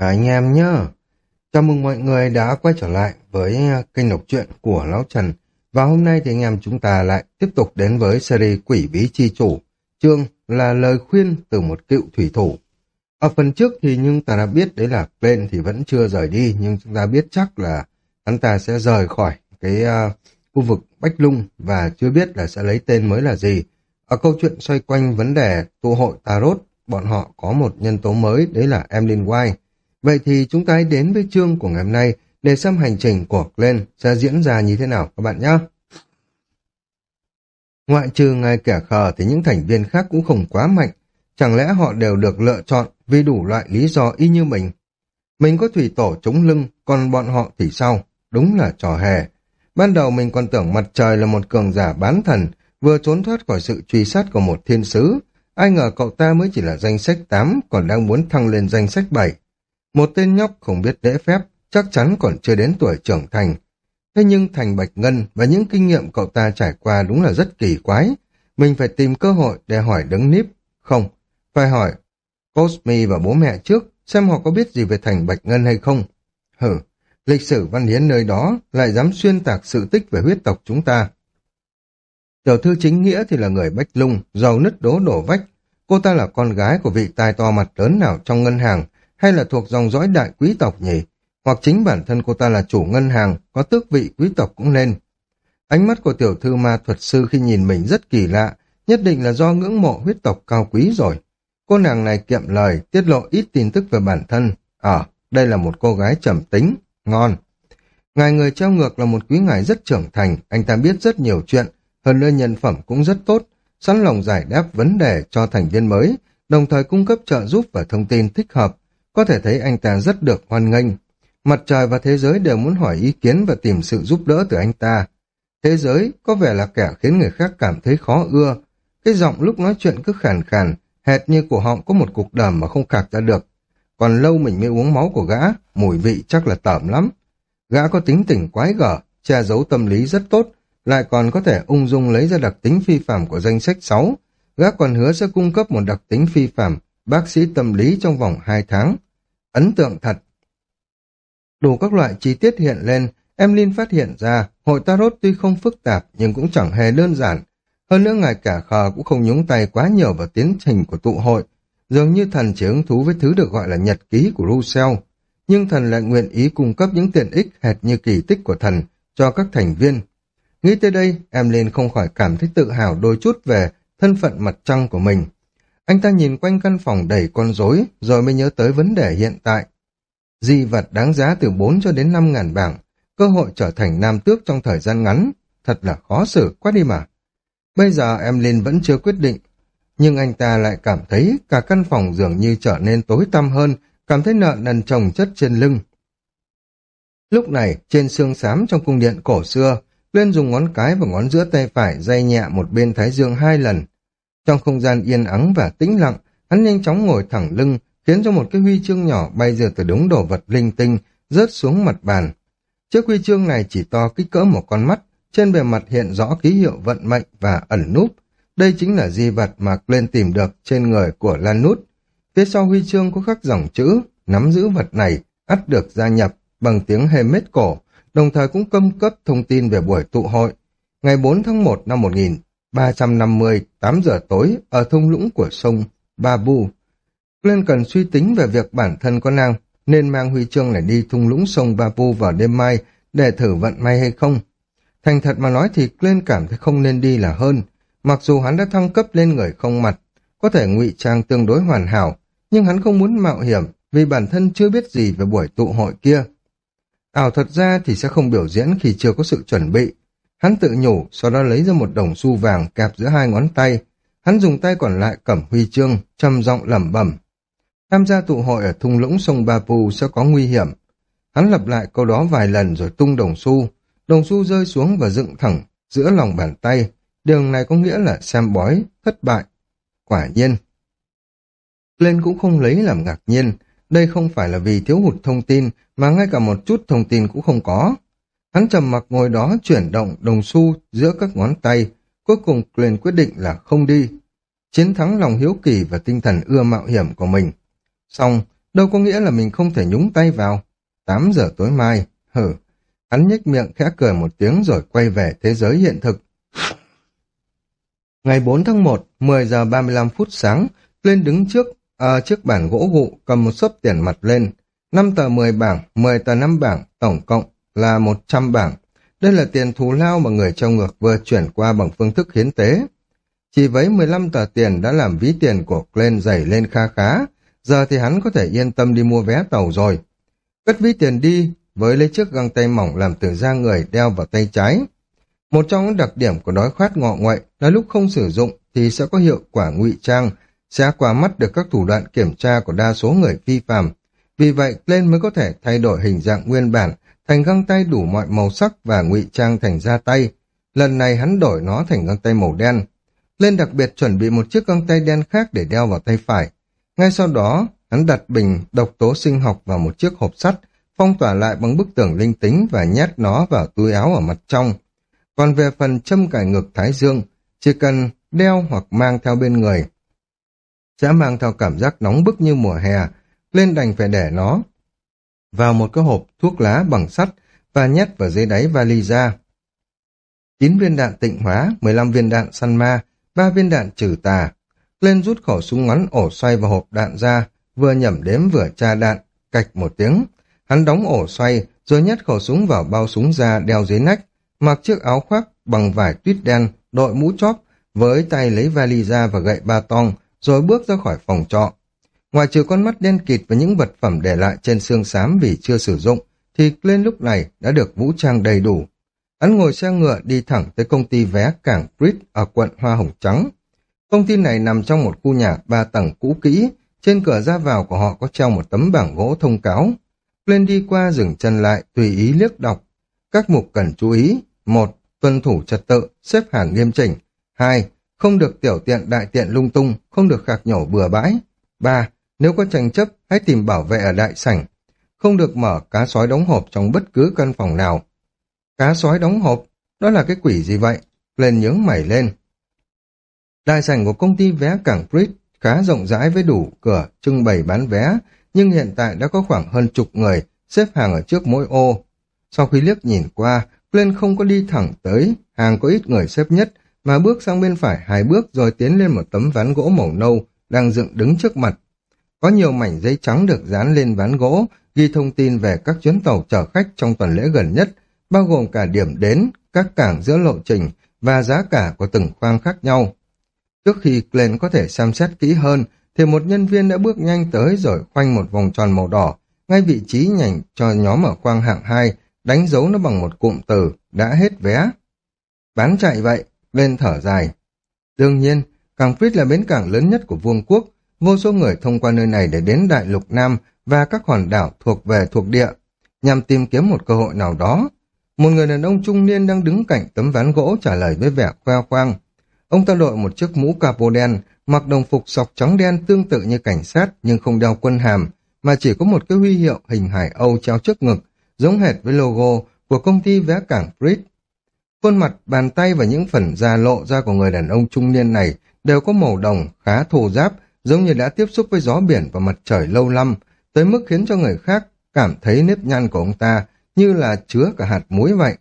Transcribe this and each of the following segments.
Anh em nhá. Chào mừng mọi người đã quay trở lại với à, kênh đọc truyện của Lão Trần. Và hôm nay thì anh em chúng ta lại tiếp tục đến với series Quỷ Bí Chi Chủ. Chương là lời khuyên từ một cựu thủy thủ. Ở phần trước thì nhưng ta đã biết đấy là Glenn thì vẫn chưa rời đi, nhưng chúng ta biết chắc là hắn ta sẽ rời khỏi cái uh, khu vực Bách Lung và chưa biết là sẽ lấy tên mới là gì. Ở câu chuyện xoay quanh vấn đề tụ hội Tarot, bọn họ có một nhân tố mới, đấy là Emlyn White. Vậy thì chúng ta hãy đến với chương của ngày hôm nay để xem hành trình của Glenn sẽ diễn ra như thế nào các bạn nhé. Ngoại trừ ngài kẻ khờ thì những thành viên khác cũng không quá mạnh. Chẳng lẽ họ đều được lựa chọn vì đủ loại lý do y như mình? Mình có thủy tổ chống lưng, còn bọn họ thì sao? Đúng là trò hề. Ban đầu mình còn tưởng mặt trời là một cường giả bán thần, vừa trốn thoát khỏi sự truy sát của một thiên sứ. Ai ngờ cậu ta mới chỉ là danh sách 8, còn đang muốn thăng lên danh sách 7. Một tên nhóc không biết lễ phép, chắc chắn còn chưa đến tuổi trưởng thành. Thế nhưng Thành Bạch Ngân và những kinh nghiệm cậu ta trải qua đúng là rất kỳ quái. Mình phải tìm cơ hội để hỏi đứng níp. Không, phải hỏi Cosme và bố mẹ trước, xem họ có biết gì về Thành Bạch Ngân hay không. Hử, lịch sử văn hiến nơi đó lại dám xuyên tạc sự tích về huyết tộc chúng ta. Tiểu thư chính nghĩa thì là người Bách Lung, giàu nứt đố đổ vách. Cô ta là con gái của vị tài to mặt lớn nào trong ngân hàng, hay là thuộc dòng dõi đại quý tộc nhỉ? Hoặc chính bản thân cô ta là chủ ngân hàng, có tước vị quý tộc cũng nên. Ánh mắt của tiểu thư ma thuật sư khi nhìn mình rất kỳ lạ, nhất định là do ngưỡng mộ huyết tộc cao quý rồi. Cô nàng này kiệm lời, tiết lộ ít tin tức về bản thân. Ở, ờ, đây là một cô gái trầm tính, ngon. Ngài người treo ngược là một quý ngài rất trưởng thành, anh ta biết rất nhiều chuyện, hơn nữa nhân phẩm cũng rất tốt, sẵn lòng giải đáp vấn đề cho thành viên mới, đồng thời cung cấp trợ giúp và thông tin thích hợp, có thể thấy anh ta rất được hoan nghênh. Mặt trời và thế giới đều muốn hỏi ý kiến và tìm sự giúp đỡ từ anh ta. Thế giới có vẻ là kẻ khiến người khác cảm thấy khó ưa. Cái giọng lúc nói chuyện cứ khàn khàn, hệt như cổ họng có một cục đờm mà không khạc ra được. Còn lâu mình mới uống máu của gã, mùi vị chắc là tởm lắm. Gã có tính tình quái gở, che giấu tâm lý rất tốt, lại còn có thể ung dung lấy ra đặc tính phi phạm của danh sách 6. Gã còn hứa sẽ cung cấp một đặc tính phi phạm bác sĩ tâm lý trong vòng 2 tháng. Ấn tượng thật. Đủ các loại chi tiết hiện lên, em Linh phát hiện ra hội tarot tuy không phức tạp nhưng cũng chẳng hề đơn giản. Hơn nữa ngài cả khờ cũng không nhúng tay quá nhiều vào tiến trình của tụ hội. Dường như thần chỉ hứng thú với thứ được gọi là nhật ký của Russell. Nhưng thần lại nguyện ý cung cấp những tiện ích hệt như kỳ tích của thần cho các thành viên. Nghĩ tới đây, em Linh không khỏi cảm thấy tự hào đôi chút về thân phận mặt trăng của mình. Anh ta nhìn quanh căn phòng đầy con rối rồi mới nhớ tới vấn đề hiện tại. Di vật đáng giá từ 4 cho đến 5 ngàn bảng, cơ hội trở thành nam tước trong thời gian ngắn, thật là khó xử quá đi mà. Bây giờ em Linh vẫn chưa quyết định, nhưng anh ta lại cảm thấy cả căn phòng dường như trở nên tối tăm hơn, cảm thấy nợ nần chồng chất trên lưng. Lúc này, trên xương xám trong cung điện cổ xưa, Lên dùng ngón cái và ngón giữa tay phải dây nhẹ một bên thái dương hai lần, trong không gian yên ắng và tĩnh lặng, hắn nhanh chóng ngồi thẳng lưng, khiến cho một cái huy chương nhỏ bay ra từ đống đồ vật linh tinh, rớt xuống mặt bàn. Chiếc huy chương này chỉ to kích cỡ một con mắt, trên bề mặt hiện rõ ký hiệu vận mệnh và ẩn núp. Đây chính là di vật mà Glenn tìm được trên người của Lan Nút. Phía sau huy chương có khắc dòng chữ, nắm giữ vật này, ắt được gia nhập bằng tiếng hề mết cổ, đồng thời cũng cung cấp thông tin về buổi tụ hội. Ngày 4 tháng 1 năm 1000, 350, 8 giờ tối, ở thung lũng của sông Babu. Glenn cần suy tính về việc bản thân có năng, nên mang huy chương này đi thung lũng sông Babu vào đêm mai để thử vận may hay không. Thành thật mà nói thì Glenn cảm thấy không nên đi là hơn, mặc dù hắn đã thăng cấp lên người không mặt, có thể ngụy trang tương đối hoàn hảo, nhưng hắn không muốn mạo hiểm vì bản thân chưa biết gì về buổi tụ hội kia. Ảo thật ra thì sẽ không biểu diễn khi chưa có sự chuẩn bị, Hắn tự nhủ, sau đó lấy ra một đồng xu vàng kẹp giữa hai ngón tay. Hắn dùng tay còn lại cầm huy chương, trầm giọng lẩm bẩm. Tham gia tụ hội ở thung lũng sông Ba Pù sẽ có nguy hiểm. Hắn lặp lại câu đó vài lần rồi tung đồng xu. Đồng xu rơi xuống và dựng thẳng giữa lòng bàn tay. Điều này có nghĩa là xem bói, thất bại. Quả nhiên. Lên cũng không lấy làm ngạc nhiên. Đây không phải là vì thiếu hụt thông tin, mà ngay cả một chút thông tin cũng không có. Hắn trầm mặc ngồi đó chuyển động đồng xu giữa các ngón tay, cuối cùng liền quyết định là không đi. Chiến thắng lòng hiếu kỳ và tinh thần ưa mạo hiểm của mình. Xong, đâu có nghĩa là mình không thể nhúng tay vào. 8 giờ tối mai, hử. Hắn nhếch miệng khẽ cười một tiếng rồi quay về thế giới hiện thực. Ngày 4 tháng 1, 10 giờ 35 phút sáng, lên đứng trước à, chiếc bàn gỗ gụ cầm một xấp tiền mặt lên. 5 tờ 10 bảng, 10 tờ 5 bảng, tổng cộng là 100 bảng. Đây là tiền thù lao mà người trong ngược vừa chuyển qua bằng phương thức hiến tế. Chỉ với 15 tờ tiền đã làm ví tiền của Glenn dày lên kha khá, giờ thì hắn có thể yên tâm đi mua vé tàu rồi. Cất ví tiền đi, với lấy chiếc găng tay mỏng làm từ da người đeo vào tay trái. Một trong những đặc điểm của đói khoát ngọ ngoại là lúc không sử dụng thì sẽ có hiệu quả ngụy trang, sẽ qua mắt được các thủ đoạn kiểm tra của đa số người vi phạm. Vì vậy, Glenn mới có thể thay đổi hình dạng nguyên bản thành găng tay đủ mọi màu sắc và ngụy trang thành da tay. Lần này hắn đổi nó thành găng tay màu đen. Lên đặc biệt chuẩn bị một chiếc găng tay đen khác để đeo vào tay phải. Ngay sau đó, hắn đặt bình độc tố sinh học vào một chiếc hộp sắt, phong tỏa lại bằng bức tường linh tính và nhét nó vào túi áo ở mặt trong. Còn về phần châm cài ngực thái dương, chỉ cần đeo hoặc mang theo bên người, sẽ mang theo cảm giác nóng bức như mùa hè, lên đành phải để nó vào một cái hộp thuốc lá bằng sắt và nhét vào dưới đáy vali ra. 9 viên đạn tịnh hóa, 15 viên đạn săn ma, 3 viên đạn trừ tà. Lên rút khẩu súng ngắn ổ xoay vào hộp đạn ra, vừa nhẩm đếm vừa tra đạn, cạch một tiếng. Hắn đóng ổ xoay, rồi nhét khẩu súng vào bao súng ra đeo dưới nách, mặc chiếc áo khoác bằng vải tuyết đen, đội mũ chóp, với tay lấy vali ra và gậy ba tong, rồi bước ra khỏi phòng trọ. Ngoài trừ con mắt đen kịt và những vật phẩm để lại trên xương xám vì chưa sử dụng, thì lên lúc này đã được vũ trang đầy đủ. Hắn ngồi xe ngựa đi thẳng tới công ty vé cảng Brit ở quận Hoa Hồng Trắng. Công ty này nằm trong một khu nhà ba tầng cũ kỹ, trên cửa ra vào của họ có treo một tấm bảng gỗ thông cáo. Lên đi qua dừng chân lại, tùy ý liếc đọc. Các mục cần chú ý. một Tuân thủ trật tự, xếp hàng nghiêm chỉnh. hai Không được tiểu tiện đại tiện lung tung, không được khạc nhổ bừa bãi. ba nếu có tranh chấp, hãy tìm bảo vệ ở đại sảnh. Không được mở cá sói đóng hộp trong bất cứ căn phòng nào. Cá sói đóng hộp? Đó là cái quỷ gì vậy? Lên nhướng mày lên. Đại sảnh của công ty vé cảng Brit khá rộng rãi với đủ cửa trưng bày bán vé, nhưng hiện tại đã có khoảng hơn chục người xếp hàng ở trước mỗi ô. Sau khi liếc nhìn qua, Glenn không có đi thẳng tới, hàng có ít người xếp nhất, mà bước sang bên phải hai bước rồi tiến lên một tấm ván gỗ màu nâu đang dựng đứng trước mặt. Có nhiều mảnh giấy trắng được dán lên ván gỗ, ghi thông tin về các chuyến tàu chở khách trong tuần lễ gần nhất, bao gồm cả điểm đến, các cảng giữa lộ trình và giá cả của từng khoang khác nhau. Trước khi Glenn có thể xem xét kỹ hơn, thì một nhân viên đã bước nhanh tới rồi khoanh một vòng tròn màu đỏ, ngay vị trí nhành cho nhóm ở khoang hạng 2, đánh dấu nó bằng một cụm từ, đã hết vé. Bán chạy vậy, lên thở dài. Đương nhiên, cảng Frit là bến cảng lớn nhất của vương quốc, vô số người thông qua nơi này để đến Đại Lục Nam và các hòn đảo thuộc về thuộc địa, nhằm tìm kiếm một cơ hội nào đó. Một người đàn ông trung niên đang đứng cạnh tấm ván gỗ trả lời với vẻ khoe khoang. Ông ta đội một chiếc mũ capo đen, mặc đồng phục sọc trắng đen tương tự như cảnh sát nhưng không đeo quân hàm, mà chỉ có một cái huy hiệu hình hải Âu treo trước ngực, giống hệt với logo của công ty vé cảng Brit. Khuôn mặt, bàn tay và những phần da lộ ra của người đàn ông trung niên này đều có màu đồng, khá thô giáp, giống như đã tiếp xúc với gió biển và mặt trời lâu năm, tới mức khiến cho người khác cảm thấy nếp nhăn của ông ta như là chứa cả hạt muối vậy.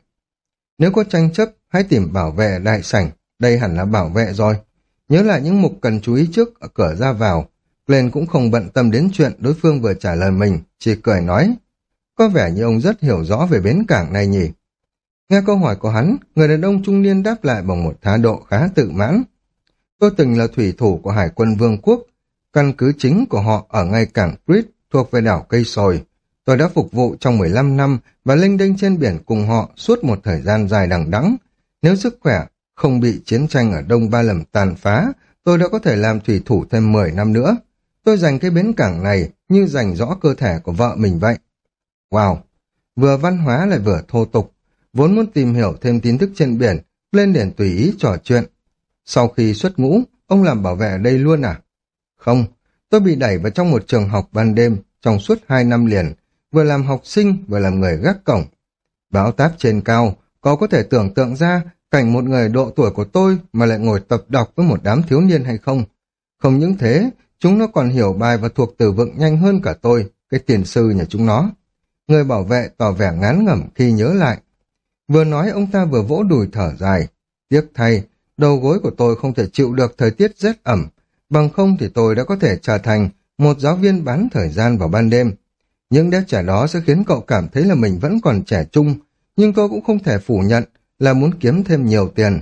Nếu có tranh chấp, hãy tìm bảo vệ đại sảnh, đây hẳn là bảo vệ rồi. Nhớ lại những mục cần chú ý trước ở cửa ra vào, Glenn cũng không bận tâm đến chuyện đối phương vừa trả lời mình, chỉ cười nói. Có vẻ như ông rất hiểu rõ về bến cảng này nhỉ. Nghe câu hỏi của hắn, người đàn ông trung niên đáp lại bằng một thái độ khá tự mãn. Tôi từng là thủy thủ của Hải quân Vương quốc, căn cứ chính của họ ở ngay cảng Crete thuộc về đảo Cây Sồi. Tôi đã phục vụ trong 15 năm và linh đinh trên biển cùng họ suốt một thời gian dài đằng đẵng. Nếu sức khỏe không bị chiến tranh ở Đông Ba Lầm tàn phá, tôi đã có thể làm thủy thủ thêm 10 năm nữa. Tôi dành cái bến cảng này như dành rõ cơ thể của vợ mình vậy. Wow! Vừa văn hóa lại vừa thô tục. Vốn muốn tìm hiểu thêm tin tức trên biển, lên điển tùy ý trò chuyện. Sau khi xuất ngũ, ông làm bảo vệ ở đây luôn à? Không, tôi bị đẩy vào trong một trường học ban đêm trong suốt hai năm liền, vừa làm học sinh vừa làm người gác cổng. Báo táp trên cao, có có thể tưởng tượng ra cảnh một người độ tuổi của tôi mà lại ngồi tập đọc với một đám thiếu niên hay không? Không những thế, Chúng nó còn hiểu bài và thuộc từ vựng nhanh hơn cả tôi, cái tiền sư nhà chúng nó. Người bảo vệ tỏ vẻ ngán ngẩm khi nhớ lại. Vừa nói ông ta vừa vỗ đùi thở dài. Tiếc thay, đầu gối của tôi không thể chịu được thời tiết rét ẩm, bằng không thì tôi đã có thể trở thành một giáo viên bán thời gian vào ban đêm. Những đứa trẻ đó sẽ khiến cậu cảm thấy là mình vẫn còn trẻ trung, nhưng tôi cũng không thể phủ nhận là muốn kiếm thêm nhiều tiền.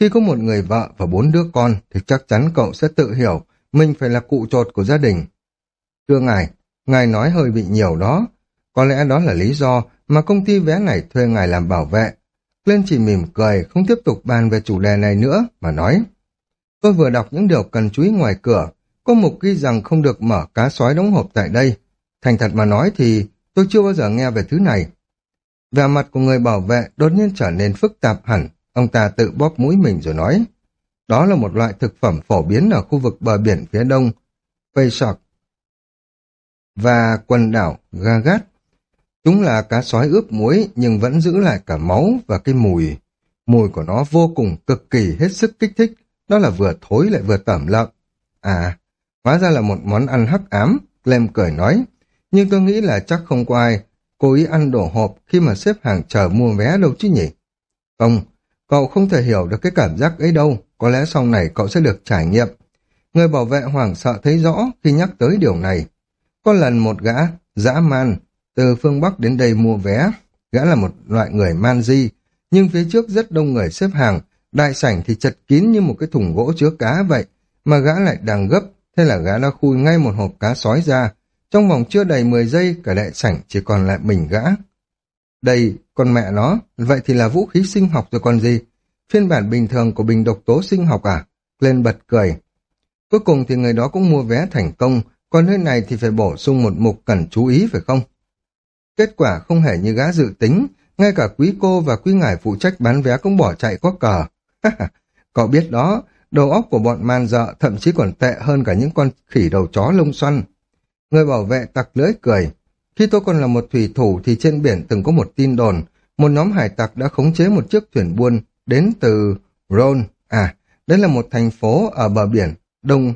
Khi có một người vợ và bốn đứa con thì chắc chắn cậu sẽ tự hiểu mình phải là cụ trột của gia đình. Thưa ngài, ngài nói hơi bị nhiều đó. Có lẽ đó là lý do mà công ty vé này thuê ngài làm bảo vệ. Lên chỉ mỉm cười, không tiếp tục bàn về chủ đề này nữa, mà nói. Tôi vừa đọc những điều cần chú ý ngoài cửa, có mục ghi rằng không được mở cá sói đóng hộp tại đây. Thành thật mà nói thì tôi chưa bao giờ nghe về thứ này. Về mặt của người bảo vệ đột nhiên trở nên phức tạp hẳn, ông ta tự bóp mũi mình rồi nói. Đó là một loại thực phẩm phổ biến ở khu vực bờ biển phía đông, Faysok và quần đảo Gagat. Chúng là cá sói ướp muối nhưng vẫn giữ lại cả máu và cái mùi. Mùi của nó vô cùng cực kỳ hết sức kích thích, đó là vừa thối lại vừa tẩm lợn. À, hóa ra là một món ăn hắc ám, Clem cười nói. Nhưng tôi nghĩ là chắc không có ai cố ý ăn đổ hộp khi mà xếp hàng chờ mua vé đâu chứ nhỉ? Không, cậu không thể hiểu được cái cảm giác ấy đâu, có lẽ sau này cậu sẽ được trải nghiệm. Người bảo vệ hoảng sợ thấy rõ khi nhắc tới điều này. Có lần một gã, dã man, từ phương Bắc đến đây mua vé. Gã là một loại người man di, nhưng phía trước rất đông người xếp hàng, đại sảnh thì chật kín như một cái thùng gỗ chứa cá vậy, mà gã lại đang gấp, thế là gã đã khui ngay một hộp cá sói ra. Trong vòng chưa đầy 10 giây, cả đại sảnh chỉ còn lại mình gã. Đây, con mẹ nó, vậy thì là vũ khí sinh học rồi còn gì? Phiên bản bình thường của bình độc tố sinh học à? Lên bật cười. Cuối cùng thì người đó cũng mua vé thành công, còn nơi này thì phải bổ sung một mục cần chú ý phải không? Kết quả không hề như gã dự tính, ngay cả quý cô và quý ngài phụ trách bán vé cũng bỏ chạy có cờ. Cậu biết đó, đầu óc của bọn man dợ thậm chí còn tệ hơn cả những con khỉ đầu chó lông xoăn. Người bảo vệ tặc lưỡi cười. Khi tôi còn là một thủy thủ thì trên biển từng có một tin đồn, một nhóm hải tặc đã khống chế một chiếc thuyền buôn đến từ Rhone. À, đây là một thành phố ở bờ biển, đông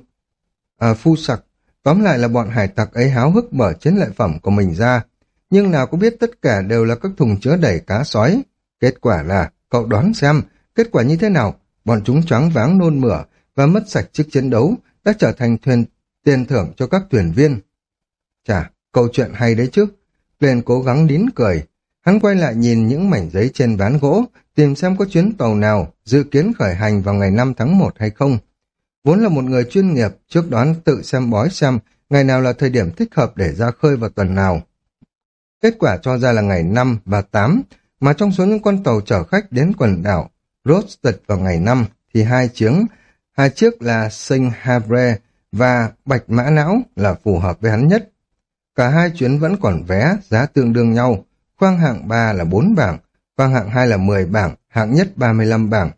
à, Phu Sặc. Tóm lại là bọn hải tặc ấy háo hức mở chiến lợi phẩm của mình ra. Nhưng nào có biết tất cả đều là các thùng chứa đầy cá sói. Kết quả là, cậu đoán xem, kết quả như thế nào? Bọn chúng choáng váng nôn mửa và mất sạch chức chiến đấu đã trở thành thuyền tiền thưởng cho các thuyền viên. Chà, câu chuyện hay đấy chứ. Lên cố gắng nín cười. Hắn quay lại nhìn những mảnh giấy trên ván gỗ, tìm xem có chuyến tàu nào dự kiến khởi hành vào ngày 5 tháng 1 hay không. Vốn là một người chuyên nghiệp, trước đoán tự xem bói xem ngày nào là thời điểm thích hợp để ra khơi vào tuần nào. Kết quả cho ra là ngày 5 và 8, mà trong số những con tàu chở khách đến quần đảo Rosted vào ngày 5 thì hai chiếng, hai chiếc là Sinh Havre và Bạch Mã Não là phù hợp với hắn nhất. Cả hai chuyến vẫn còn vé, giá tương đương nhau. Khoang hạng 3 là 4 bảng, khoang hạng 2 là 10 bảng, hạng nhất 35 bảng.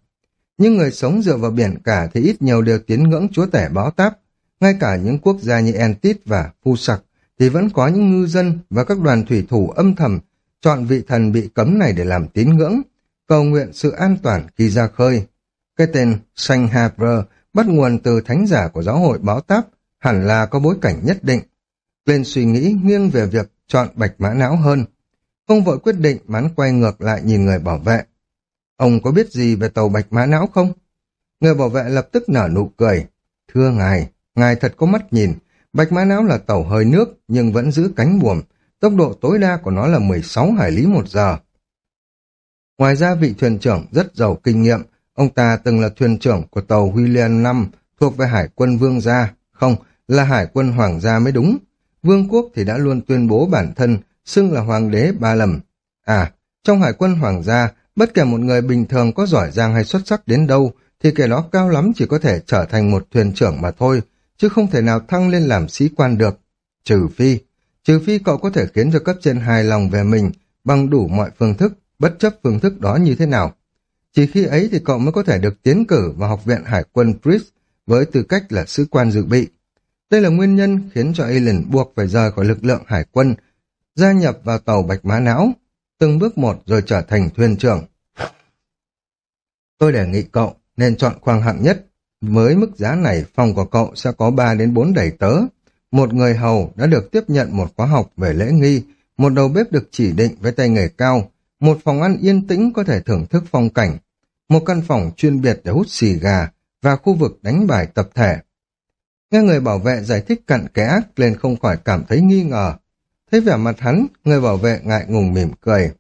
Nhưng người sống dựa vào biển cả thì ít nhiều đều tiến ngưỡng chúa tể báo táp. Ngay cả những quốc gia như Entit và Phu Sặc thì vẫn có những ngư dân và các đoàn thủy thủ âm thầm chọn vị thần bị cấm này để làm tín ngưỡng, cầu nguyện sự an toàn khi ra khơi. Cái tên Saint Havre bắt nguồn từ thánh giả của giáo hội báo táp, hẳn là có bối cảnh nhất định. Lên suy nghĩ nghiêng về việc chọn bạch mã não hơn. Không vội quyết định mắn quay ngược lại nhìn người bảo vệ. Ông có biết gì về tàu bạch mã não không? Người bảo vệ lập tức nở nụ cười. Thưa ngài, ngài thật có mắt nhìn. Bạch mã não là tàu hơi nước nhưng vẫn giữ cánh buồm. Tốc độ tối đa của nó là 16 hải lý một giờ. Ngoài ra vị thuyền trưởng rất giàu kinh nghiệm, ông ta từng là thuyền trưởng của tàu William năm thuộc về Hải quân Vương gia, không, là Hải quân Hoàng gia mới đúng. Vương quốc thì đã luôn tuyên bố bản thân, xưng là Hoàng đế ba lầm. À, trong Hải quân Hoàng gia, bất kể một người bình thường có giỏi giang hay xuất sắc đến đâu, thì kẻ đó cao lắm chỉ có thể trở thành một thuyền trưởng mà thôi, chứ không thể nào thăng lên làm sĩ quan được. Trừ phi, trừ phi cậu có thể khiến cho cấp trên hài lòng về mình bằng đủ mọi phương thức, bất chấp phương thức đó như thế nào. Chỉ khi ấy thì cậu mới có thể được tiến cử vào Học viện Hải quân Priest với tư cách là sứ quan dự bị. Đây là nguyên nhân khiến cho Alien buộc phải rời khỏi lực lượng hải quân, gia nhập vào tàu Bạch Mã Não, từng bước một rồi trở thành thuyền trưởng. Tôi đề nghị cậu nên chọn khoang hạng nhất, với mức giá này, phòng của cậu sẽ có 3 đến 4 đầy tớ. Một người hầu đã được tiếp nhận một khóa học về lễ nghi, một đầu bếp được chỉ định với tay nghề cao, một phòng ăn yên tĩnh có thể thưởng thức phong cảnh, một căn phòng chuyên biệt để hút xì gà và khu vực đánh bài tập thể. Nghe người bảo vệ giải thích cặn kẽ lên không khỏi cảm thấy nghi ngờ. Thấy vẻ mặt hắn, người bảo vệ ngại ngùng mỉm cười.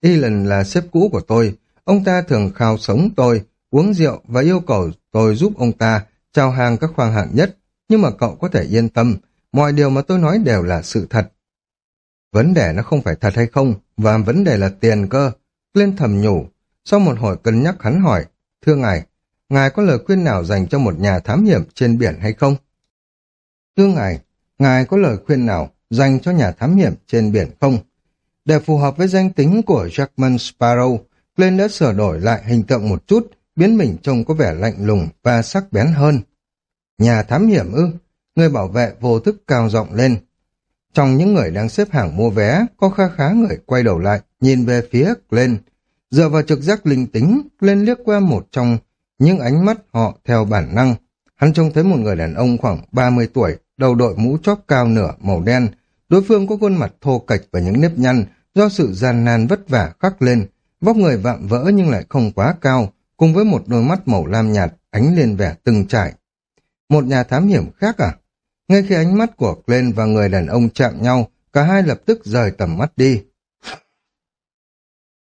Elon là sếp cũ của tôi, ông ta thường khao sống tôi, uống rượu và yêu cầu tôi giúp ông ta trao hàng các khoang hạng nhất, nhưng mà cậu có thể yên tâm, mọi điều mà tôi nói đều là sự thật. Vấn đề nó không phải thật hay không, và vấn đề là tiền cơ. Lên thầm nhủ, sau một hồi cân nhắc hắn hỏi, thưa ngài, ngài có lời khuyên nào dành cho một nhà thám hiểm trên biển hay không? Thưa ngài, ngài có lời khuyên nào dành cho nhà thám hiểm trên biển không? Để phù hợp với danh tính của Jackman Sparrow, Glenn đã sửa đổi lại hình tượng một chút, biến mình trông có vẻ lạnh lùng và sắc bén hơn. Nhà thám hiểm ư? Người bảo vệ vô thức cao giọng lên. Trong những người đang xếp hàng mua vé, có khá khá người quay đầu lại, nhìn về phía Glenn. Dựa vào trực giác linh tính, Glenn liếc qua một trong những ánh mắt họ theo bản năng. Hắn trông thấy một người đàn ông khoảng 30 tuổi, đầu đội mũ chóp cao nửa màu đen. Đối phương có khuôn mặt thô kệch và những nếp nhăn do sự gian nan vất vả khắc lên. Vóc người vạm vỡ nhưng lại không quá cao, cùng với một đôi mắt màu lam nhạt ánh lên vẻ từng trải. Một nhà thám hiểm khác à? Ngay khi ánh mắt của Glenn và người đàn ông chạm nhau, cả hai lập tức rời tầm mắt đi.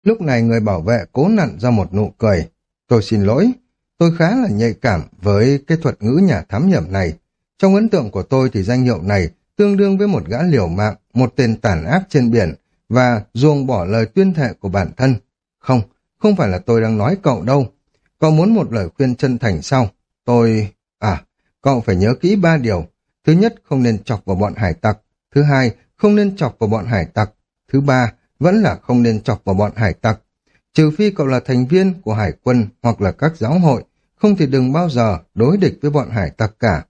Lúc này người bảo vệ cố nặn ra một nụ cười. Tôi xin lỗi, tôi khá là nhạy cảm với cái thuật ngữ nhà thám hiểm này. Trong ấn tượng của tôi thì danh hiệu này tương đương với một gã liều mạng, một tên tàn ác trên biển và ruồng bỏ lời tuyên thệ của bản thân. Không, không phải là tôi đang nói cậu đâu. Cậu muốn một lời khuyên chân thành sao? Tôi... À, cậu phải nhớ kỹ ba điều. Thứ nhất, không nên chọc vào bọn hải tặc. Thứ hai, không nên chọc vào bọn hải tặc. Thứ ba, vẫn là không nên chọc vào bọn hải tặc. Trừ phi cậu là thành viên của hải quân hoặc là các giáo hội, không thì đừng bao giờ đối địch với bọn hải tặc cả.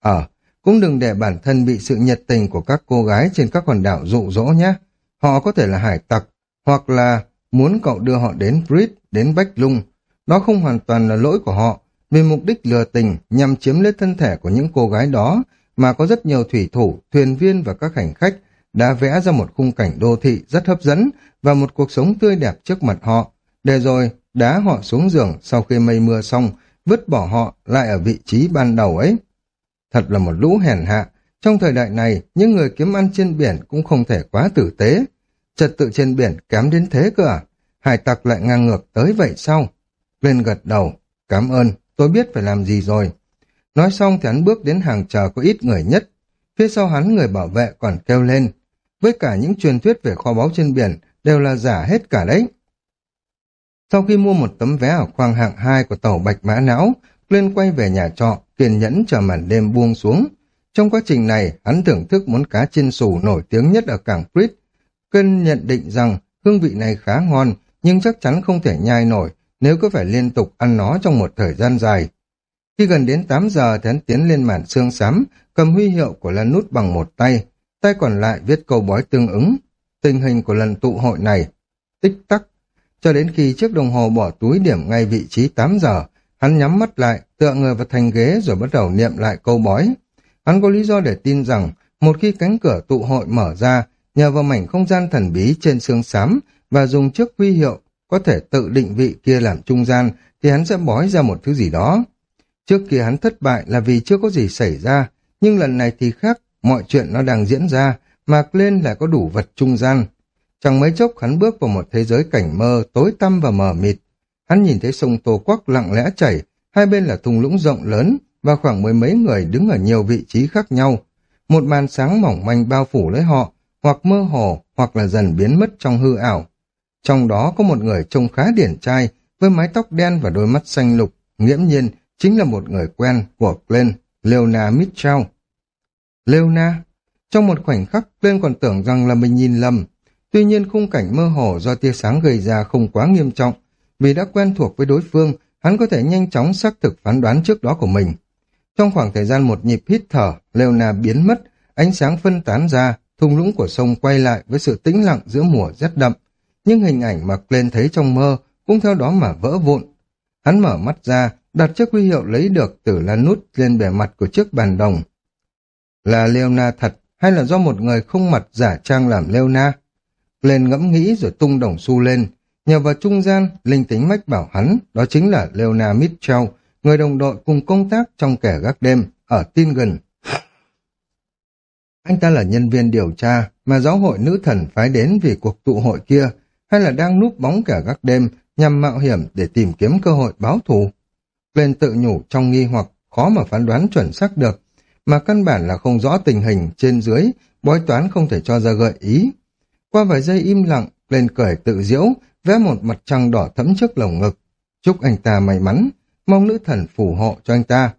Ở, ờ, cũng đừng để bản thân bị sự nhiệt tình của các cô gái trên các hòn đảo dụ dỗ nhé. Họ có thể là hải tặc, hoặc là muốn cậu đưa họ đến Brit, đến Bách Lung. Đó không hoàn toàn là lỗi của họ, vì mục đích lừa tình nhằm chiếm lấy thân thể của những cô gái đó mà có rất nhiều thủy thủ, thuyền viên và các hành khách đã vẽ ra một khung cảnh đô thị rất hấp dẫn và một cuộc sống tươi đẹp trước mặt họ, để rồi đá họ xuống giường sau khi mây mưa xong, vứt bỏ họ lại ở vị trí ban đầu ấy. Thật là một lũ hèn hạ, trong thời đại này, những người kiếm ăn trên biển cũng không thể quá tử tế. Trật tự trên biển kém đến thế cơ à? Hải tặc lại ngang ngược tới vậy sao? Lên gật đầu, cảm ơn, tôi biết phải làm gì rồi. Nói xong thì hắn bước đến hàng chờ có ít người nhất. Phía sau hắn người bảo vệ còn kêu lên. Với cả những truyền thuyết về kho báu trên biển đều là giả hết cả đấy. Sau khi mua một tấm vé ở khoang hạng 2 của tàu Bạch Mã Não, lên quay về nhà trọ, kiên nhẫn chờ màn đêm buông xuống. Trong quá trình này, hắn thưởng thức món cá chiên xù nổi tiếng nhất ở cảng Fritz. Cân nhận định rằng hương vị này khá ngon, nhưng chắc chắn không thể nhai nổi nếu cứ phải liên tục ăn nó trong một thời gian dài. Khi gần đến 8 giờ thì hắn tiến lên màn xương xám, cầm huy hiệu của lần Nút bằng một tay, tay còn lại viết câu bói tương ứng. Tình hình của lần tụ hội này, tích tắc, cho đến khi chiếc đồng hồ bỏ túi điểm ngay vị trí 8 giờ, hắn nhắm mắt lại, tựa người vào thành ghế rồi bắt đầu niệm lại câu bói. Hắn có lý do để tin rằng, một khi cánh cửa tụ hội mở ra, nhờ vào mảnh không gian thần bí trên xương xám và dùng chiếc huy hiệu có thể tự định vị kia làm trung gian, thì hắn sẽ bói ra một thứ gì đó. Trước kia hắn thất bại là vì chưa có gì xảy ra, nhưng lần này thì khác, mọi chuyện nó đang diễn ra, mạc lên lại có đủ vật trung gian. Chẳng mấy chốc hắn bước vào một thế giới cảnh mơ tối tăm và mờ mịt. Hắn nhìn thấy sông Tô Quắc lặng lẽ chảy, hai bên là thung lũng rộng lớn và khoảng mười mấy người đứng ở nhiều vị trí khác nhau. Một màn sáng mỏng manh bao phủ lấy họ, hoặc mơ hồ, hoặc là dần biến mất trong hư ảo. Trong đó có một người trông khá điển trai, với mái tóc đen và đôi mắt xanh lục, nghiễm nhiên chính là một người quen của Glenn, Leona Mitchell. Leona? Trong một khoảnh khắc, Glenn còn tưởng rằng là mình nhìn lầm. Tuy nhiên khung cảnh mơ hồ do tia sáng gây ra không quá nghiêm trọng, vì đã quen thuộc với đối phương, hắn có thể nhanh chóng xác thực phán đoán trước đó của mình. Trong khoảng thời gian một nhịp hít thở, Leona biến mất, ánh sáng phân tán ra, thung lũng của sông quay lại với sự tĩnh lặng giữa mùa rét đậm. Nhưng hình ảnh mà Glenn thấy trong mơ cũng theo đó mà vỡ vụn. Hắn mở mắt ra, đặt chiếc huy hiệu lấy được từ lan nút lên bề mặt của chiếc bàn đồng. Là Leona thật hay là do một người không mặt giả trang làm Leona? Lên ngẫm nghĩ rồi tung đồng xu lên. Nhờ vào trung gian, linh tính mách bảo hắn, đó chính là Leona Mitchell, người đồng đội cùng công tác trong kẻ gác đêm, ở tin gần. Anh ta là nhân viên điều tra mà giáo hội nữ thần phái đến vì cuộc tụ hội kia, hay là đang núp bóng kẻ gác đêm nhằm mạo hiểm để tìm kiếm cơ hội báo thù. Lên tự nhủ trong nghi hoặc khó mà phán đoán chuẩn xác được, mà căn bản là không rõ tình hình trên dưới, bói toán không thể cho ra gợi ý. Qua vài giây im lặng, lên cười tự diễu, vẽ một mặt trăng đỏ thẫm trước lồng ngực. Chúc anh ta may mắn, mong nữ thần phù hộ cho anh ta.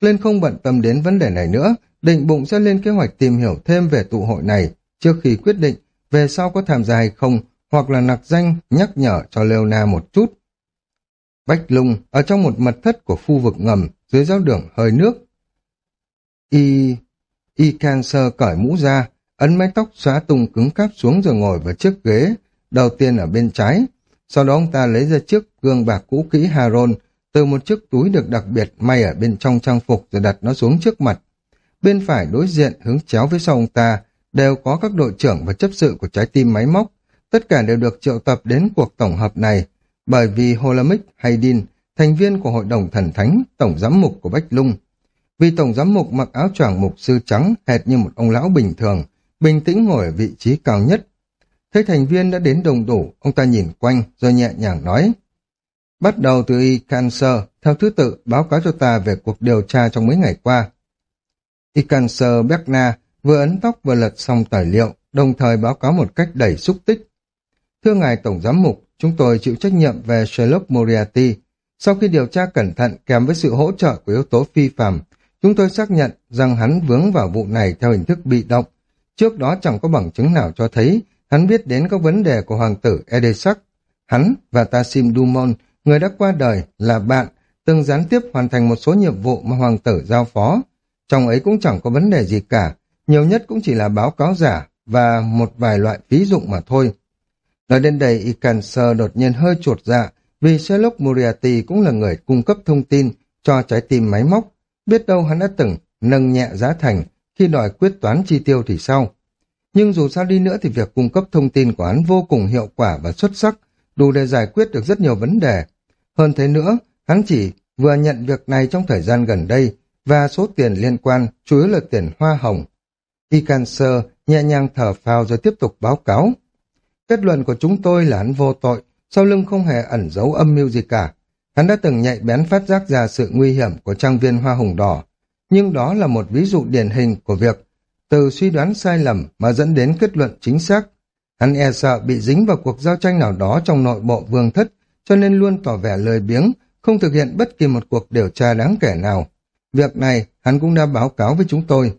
Lên không bận tâm đến vấn đề này nữa, định bụng sẽ lên kế hoạch tìm hiểu thêm về tụ hội này, trước khi quyết định về sau có tham gia hay không, hoặc là nặc danh nhắc nhở cho Leona một chút. Bách lung ở trong một mật thất của khu vực ngầm dưới giáo đường hơi nước. Y... Y Cancer cởi mũ ra, ấn mái tóc xóa tung cứng cáp xuống rồi ngồi vào chiếc ghế, đầu tiên ở bên trái. Sau đó ông ta lấy ra chiếc gương bạc cũ kỹ Haron từ một chiếc túi được đặc biệt may ở bên trong trang phục rồi đặt nó xuống trước mặt. Bên phải đối diện hướng chéo với sau ông ta đều có các đội trưởng và chấp sự của trái tim máy móc. Tất cả đều được triệu tập đến cuộc tổng hợp này bởi vì Holamic Haydin, thành viên của Hội đồng Thần Thánh, Tổng Giám mục của Bách Lung. Vì Tổng Giám mục mặc áo choàng mục sư trắng hệt như một ông lão bình thường, bình tĩnh ngồi ở vị trí cao nhất. Thấy thành viên đã đến đồng đủ, ông ta nhìn quanh rồi nhẹ nhàng nói. Bắt đầu từ y cancer, theo thứ tự báo cáo cho ta về cuộc điều tra trong mấy ngày qua. Y cancer Berna vừa ấn tóc vừa lật xong tài liệu, đồng thời báo cáo một cách đầy xúc tích. Thưa ngài Tổng Giám mục, chúng tôi chịu trách nhiệm về Sherlock Moriarty. Sau khi điều tra cẩn thận kèm với sự hỗ trợ của yếu tố phi phạm, chúng tôi xác nhận rằng hắn vướng vào vụ này theo hình thức bị động. Trước đó chẳng có bằng chứng nào cho thấy hắn biết đến các vấn đề của hoàng tử Edesac. Hắn và Tassim Dumont, người đã qua đời, là bạn, từng gián tiếp hoàn thành một số nhiệm vụ mà hoàng tử giao phó. Trong ấy cũng chẳng có vấn đề gì cả, nhiều nhất cũng chỉ là báo cáo giả và một vài loại ví dụ mà thôi. Nói đến đây, Icancer đột nhiên hơi chuột dạ, vì Sherlock Moriarty cũng là người cung cấp thông tin cho trái tim máy móc. Biết đâu hắn đã từng nâng nhẹ giá thành khi đòi quyết toán chi tiêu thì sao? Nhưng dù sao đi nữa thì việc cung cấp thông tin của hắn vô cùng hiệu quả và xuất sắc, đủ để giải quyết được rất nhiều vấn đề. Hơn thế nữa, hắn chỉ vừa nhận việc này trong thời gian gần đây và số tiền liên quan chủ yếu là tiền hoa hồng. Icancer nhẹ nhàng thở phào rồi tiếp tục báo cáo. Kết luận của chúng tôi là hắn vô tội, sau lưng không hề ẩn giấu âm mưu gì cả. Hắn đã từng nhạy bén phát giác ra sự nguy hiểm của trang viên hoa hồng đỏ, nhưng đó là một ví dụ điển hình của việc từ suy đoán sai lầm mà dẫn đến kết luận chính xác. Hắn e sợ bị dính vào cuộc giao tranh nào đó trong nội bộ vương thất, cho nên luôn tỏ vẻ lười biếng, không thực hiện bất kỳ một cuộc điều tra đáng kể nào. Việc này hắn cũng đã báo cáo với chúng tôi.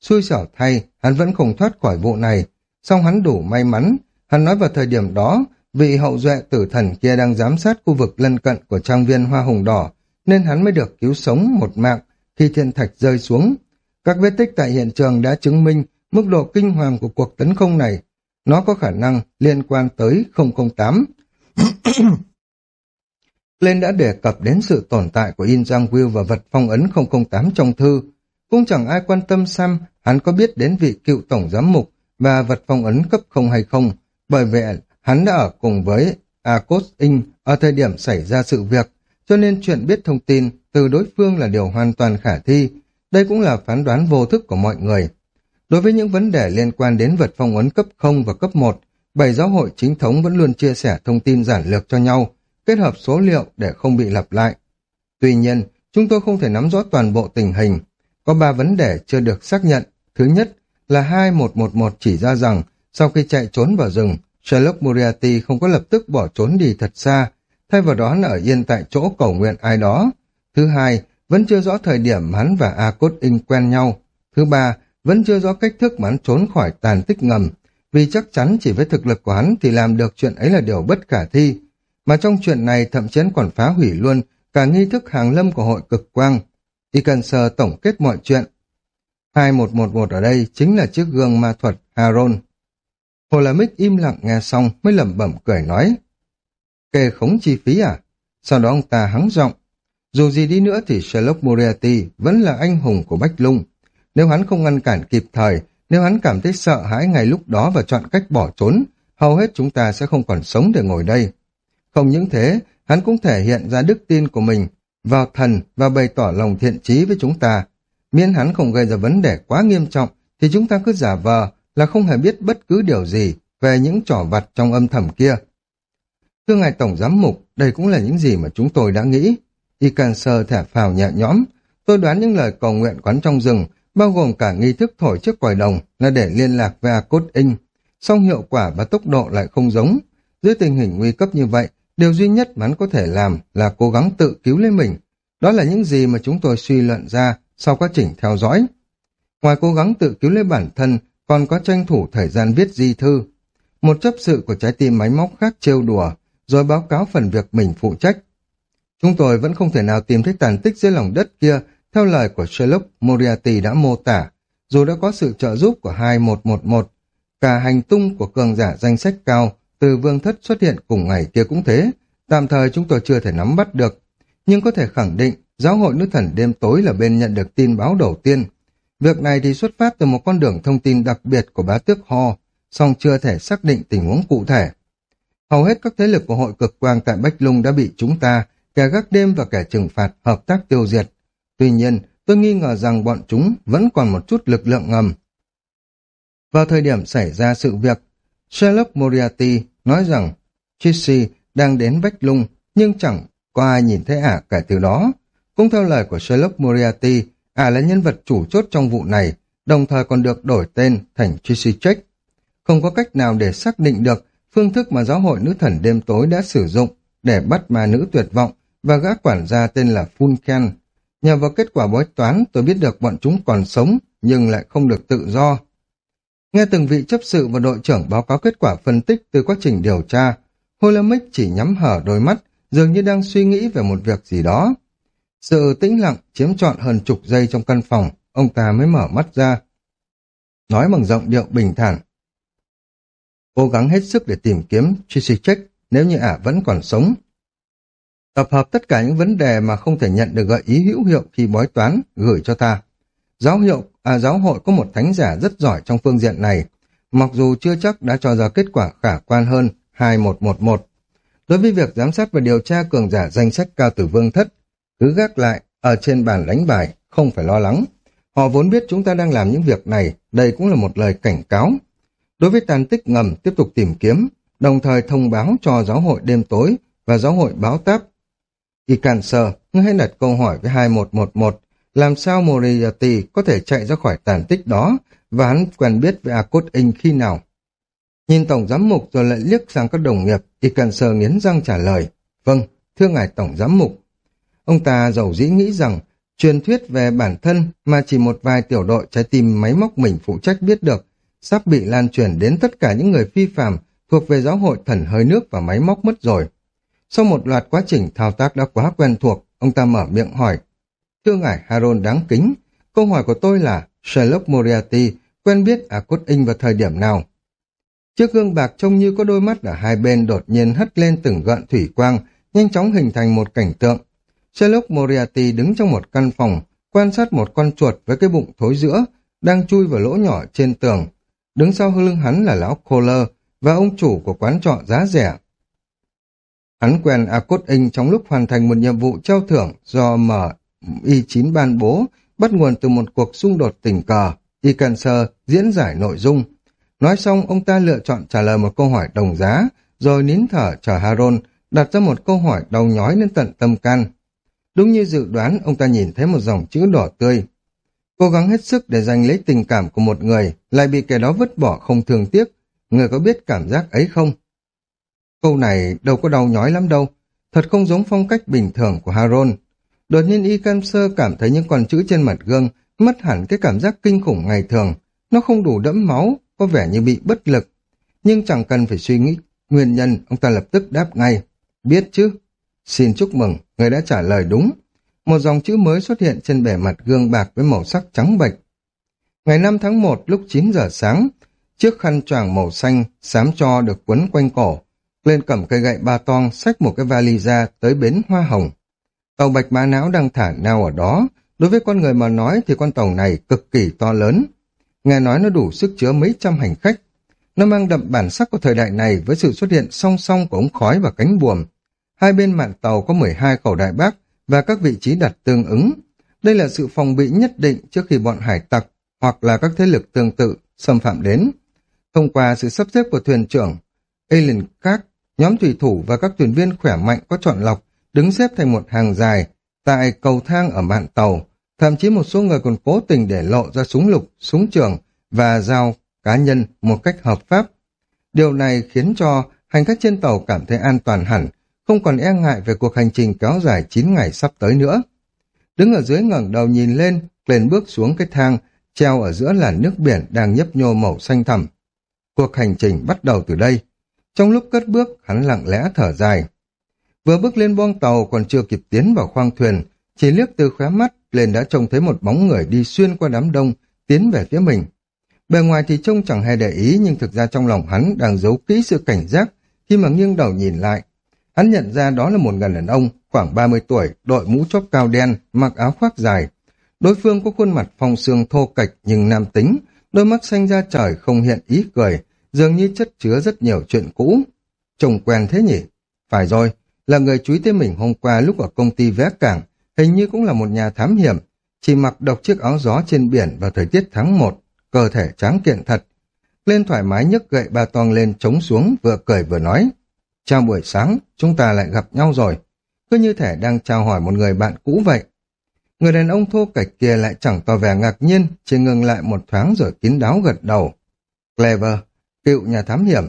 Xui xẻo thay, hắn vẫn không thoát khỏi vụ này, song hắn đủ may mắn Hắn nói vào thời điểm đó, vị hậu duệ tử thần kia đang giám sát khu vực lân cận của trang viên hoa hồng đỏ, nên hắn mới được cứu sống một mạng khi thiên thạch rơi xuống. Các vết tích tại hiện trường đã chứng minh mức độ kinh hoàng của cuộc tấn công này. Nó có khả năng liên quan tới 008. Lên đã đề cập đến sự tồn tại của In Giang Will và vật phong ấn 008 trong thư. Cũng chẳng ai quan tâm Sam, hắn có biết đến vị cựu tổng giám mục và vật phong ấn cấp không hay không, bởi vì hắn đã ở cùng với Akos In ở thời điểm xảy ra sự việc, cho nên chuyện biết thông tin từ đối phương là điều hoàn toàn khả thi. Đây cũng là phán đoán vô thức của mọi người. Đối với những vấn đề liên quan đến vật phong ấn cấp 0 và cấp 1, bảy giáo hội chính thống vẫn luôn chia sẻ thông tin giản lược cho nhau, kết hợp số liệu để không bị lặp lại. Tuy nhiên, chúng tôi không thể nắm rõ toàn bộ tình hình. Có ba vấn đề chưa được xác nhận. Thứ nhất là 2111 chỉ ra rằng sau khi chạy trốn vào rừng, Sherlock Moriarty không có lập tức bỏ trốn đi thật xa, thay vào đó là ở yên tại chỗ cầu nguyện ai đó. Thứ hai, vẫn chưa rõ thời điểm hắn và A Cốt quen nhau. Thứ ba, vẫn chưa rõ cách thức mà hắn trốn khỏi tàn tích ngầm, vì chắc chắn chỉ với thực lực của hắn thì làm được chuyện ấy là điều bất khả thi. Mà trong chuyện này thậm chí còn phá hủy luôn cả nghi thức hàng lâm của hội cực quang. Y cần sờ tổng kết mọi chuyện. 2111 ở đây chính là chiếc gương ma thuật Haron. Hồ La Mích im lặng nghe xong mới lẩm bẩm cười nói. Kê khống chi phí à? Sau đó ông ta hắng giọng. Dù gì đi nữa thì Sherlock Moriarty vẫn là anh hùng của Bách Lung. Nếu hắn không ngăn cản kịp thời, nếu hắn cảm thấy sợ hãi ngay lúc đó và chọn cách bỏ trốn, hầu hết chúng ta sẽ không còn sống để ngồi đây. Không những thế, hắn cũng thể hiện ra đức tin của mình vào thần và bày tỏ lòng thiện trí với chúng ta. Miễn hắn không gây ra vấn đề quá nghiêm trọng, thì chúng ta cứ giả vờ là không hề biết bất cứ điều gì về những trò vặt trong âm thầm kia. Thưa ngài Tổng Giám Mục, đây cũng là những gì mà chúng tôi đã nghĩ. Y can sơ thẻ phào nhẹ nhõm. Tôi đoán những lời cầu nguyện quán trong rừng, bao gồm cả nghi thức thổi trước còi đồng là để liên lạc với cốt In. Song hiệu quả và tốc độ lại không giống. Dưới tình hình nguy cấp như vậy, điều duy nhất mà hắn có thể làm là cố gắng tự cứu lấy mình. Đó là những gì mà chúng tôi suy luận ra sau quá trình theo dõi. Ngoài cố gắng tự cứu lấy bản thân, còn có tranh thủ thời gian viết di thư. Một chấp sự của trái tim máy móc khác trêu đùa, rồi báo cáo phần việc mình phụ trách. Chúng tôi vẫn không thể nào tìm thấy tàn tích dưới lòng đất kia, theo lời của Sherlock Moriarty đã mô tả, dù đã có sự trợ giúp của 2111. Cả hành tung của cường giả danh sách cao từ vương thất xuất hiện cùng ngày kia cũng thế, tạm thời chúng tôi chưa thể nắm bắt được. Nhưng có thể khẳng định, giáo hội nữ thần đêm tối là bên nhận được tin báo đầu tiên. Việc này thì xuất phát từ một con đường thông tin đặc biệt của bá tước Ho, song chưa thể xác định tình huống cụ thể. Hầu hết các thế lực của hội cực quang tại Bách Lung đã bị chúng ta, kẻ gác đêm và kẻ trừng phạt hợp tác tiêu diệt. Tuy nhiên, tôi nghi ngờ rằng bọn chúng vẫn còn một chút lực lượng ngầm. Vào thời điểm xảy ra sự việc, Sherlock Moriarty nói rằng Chissy đang đến Bách Lung, nhưng chẳng có ai nhìn thấy ả cả từ đó. Cũng theo lời của Sherlock Moriarty, ả là nhân vật chủ chốt trong vụ này, đồng thời còn được đổi tên thành Chissy Check. Không có cách nào để xác định được phương thức mà giáo hội nữ thần đêm tối đã sử dụng để bắt ma nữ tuyệt vọng và gã quản gia tên là Funken. Nhờ vào kết quả bói toán tôi biết được bọn chúng còn sống nhưng lại không được tự do. Nghe từng vị chấp sự và đội trưởng báo cáo kết quả phân tích từ quá trình điều tra, Holamic chỉ nhắm hở đôi mắt, dường như đang suy nghĩ về một việc gì đó. Sự tĩnh lặng chiếm trọn hơn chục giây trong căn phòng, ông ta mới mở mắt ra. Nói bằng giọng điệu bình thản, cố gắng hết sức để tìm kiếm Chisichek nếu như ả vẫn còn sống. Tập hợp tất cả những vấn đề mà không thể nhận được gợi ý hữu hiệu khi bói toán, gửi cho ta. Giáo hiệu, à, giáo hội có một thánh giả rất giỏi trong phương diện này, mặc dù chưa chắc đã cho ra kết quả khả quan hơn 2111. Đối với việc giám sát và điều tra cường giả danh sách cao tử vương thất, cứ gác lại ở trên bàn đánh bài, không phải lo lắng. Họ vốn biết chúng ta đang làm những việc này, đây cũng là một lời cảnh cáo. Đối với tàn tích ngầm tiếp tục tìm kiếm, đồng thời thông báo cho giáo hội đêm tối và giáo hội báo táp. Y Càn Sơ, ngươi hãy đặt câu hỏi với 2111, làm sao Moriarty có thể chạy ra khỏi tàn tích đó và hắn quen biết với Akut In khi nào? Nhìn Tổng Giám Mục rồi lại liếc sang các đồng nghiệp, Y Càn Sơ nghiến răng trả lời, vâng, thưa ngài Tổng Giám Mục. Ông ta giàu dĩ nghĩ rằng truyền thuyết về bản thân mà chỉ một vài tiểu đội trái tim máy móc mình phụ trách biết được sắp bị lan truyền đến tất cả những người phi phàm thuộc về giáo hội thần hơi nước và máy móc mất rồi. Sau một loạt quá trình thao tác đã quá quen thuộc, ông ta mở miệng hỏi. Thưa ngài haron đáng kính, câu hỏi của tôi là Sherlock Moriarty quen biết à cốt in vào thời điểm nào? Chiếc gương bạc trông như có đôi mắt ở hai bên đột nhiên hất lên từng gợn thủy quang, nhanh chóng hình thành một cảnh tượng. Sherlock Moriarty đứng trong một căn phòng, quan sát một con chuột với cái bụng thối giữa, đang chui vào lỗ nhỏ trên tường, Đứng sau lưng hắn là lão Kohler và ông chủ của quán trọ giá rẻ. Hắn quen A Inc trong lúc hoàn thành một nhiệm vụ trao thưởng do MI9 ban bố, bắt nguồn từ một cuộc xung đột tình cờ. Y Cancer diễn giải nội dung. Nói xong, ông ta lựa chọn trả lời một câu hỏi đồng giá, rồi nín thở chờ Haron đặt ra một câu hỏi đau nhói lên tận tâm can. Đúng như dự đoán, ông ta nhìn thấy một dòng chữ đỏ tươi. Cố gắng hết sức để giành lấy tình cảm của một người, lại bị kẻ đó vứt bỏ không thương tiếc. Người có biết cảm giác ấy không? Câu này đâu có đau nhói lắm đâu. Thật không giống phong cách bình thường của Haron. Đột nhiên Y Cam Sơ cảm thấy những con chữ trên mặt gương mất hẳn cái cảm giác kinh khủng ngày thường. Nó không đủ đẫm máu, có vẻ như bị bất lực. Nhưng chẳng cần phải suy nghĩ nguyên nhân, ông ta lập tức đáp ngay. Biết chứ? Xin chúc mừng, người đã trả lời đúng một dòng chữ mới xuất hiện trên bề mặt gương bạc với màu sắc trắng bệch. Ngày 5 tháng 1 lúc 9 giờ sáng, chiếc khăn choàng màu xanh xám cho được quấn quanh cổ, lên cầm cây gậy ba tong, xách một cái vali ra tới bến Hoa Hồng. Tàu bạch mã não đang thả neo ở đó. Đối với con người mà nói thì con tàu này cực kỳ to lớn. Nghe nói nó đủ sức chứa mấy trăm hành khách. Nó mang đậm bản sắc của thời đại này với sự xuất hiện song song của ống khói và cánh buồm. Hai bên mạn tàu có 12 khẩu đại bác và các vị trí đặt tương ứng. Đây là sự phòng bị nhất định trước khi bọn hải tặc hoặc là các thế lực tương tự xâm phạm đến. Thông qua sự sắp xếp của thuyền trưởng Alien Clark, nhóm thủy thủ và các thuyền viên khỏe mạnh có chọn lọc đứng xếp thành một hàng dài tại cầu thang ở mạn tàu. Thậm chí một số người còn cố tình để lộ ra súng lục, súng trường và dao cá nhân một cách hợp pháp. Điều này khiến cho hành khách trên tàu cảm thấy an toàn hẳn, không còn e ngại về cuộc hành trình kéo dài 9 ngày sắp tới nữa. Đứng ở dưới ngẩng đầu nhìn lên, lên bước xuống cái thang, treo ở giữa làn nước biển đang nhấp nhô màu xanh thẳm. Cuộc hành trình bắt đầu từ đây. Trong lúc cất bước, hắn lặng lẽ thở dài. Vừa bước lên boong tàu còn chưa kịp tiến vào khoang thuyền, chỉ liếc từ khóe mắt lên đã trông thấy một bóng người đi xuyên qua đám đông, tiến về phía mình. Bề ngoài thì trông chẳng hề để ý nhưng thực ra trong lòng hắn đang giấu kỹ sự cảnh giác khi mà nghiêng đầu nhìn lại. Hắn nhận ra đó là một người đàn ông khoảng 30 tuổi, đội mũ chóp cao đen, mặc áo khoác dài. Đối phương có khuôn mặt phong sương thô kệch nhưng nam tính, đôi mắt xanh da trời không hiện ý cười, dường như chất chứa rất nhiều chuyện cũ. Trông quen thế nhỉ? Phải rồi, là người chú ý tới mình hôm qua lúc ở công ty vé cảng, hình như cũng là một nhà thám hiểm, chỉ mặc độc chiếc áo gió trên biển vào thời tiết tháng 1, cơ thể tráng kiện thật. Lên thoải mái nhấc gậy ba toang lên chống xuống, vừa cười vừa nói. Chào buổi sáng, chúng ta lại gặp nhau rồi. Cứ như thể đang chào hỏi một người bạn cũ vậy. Người đàn ông thô kệch kia lại chẳng tỏ vẻ ngạc nhiên, chỉ ngừng lại một thoáng rồi kín đáo gật đầu. Clever, cựu nhà thám hiểm.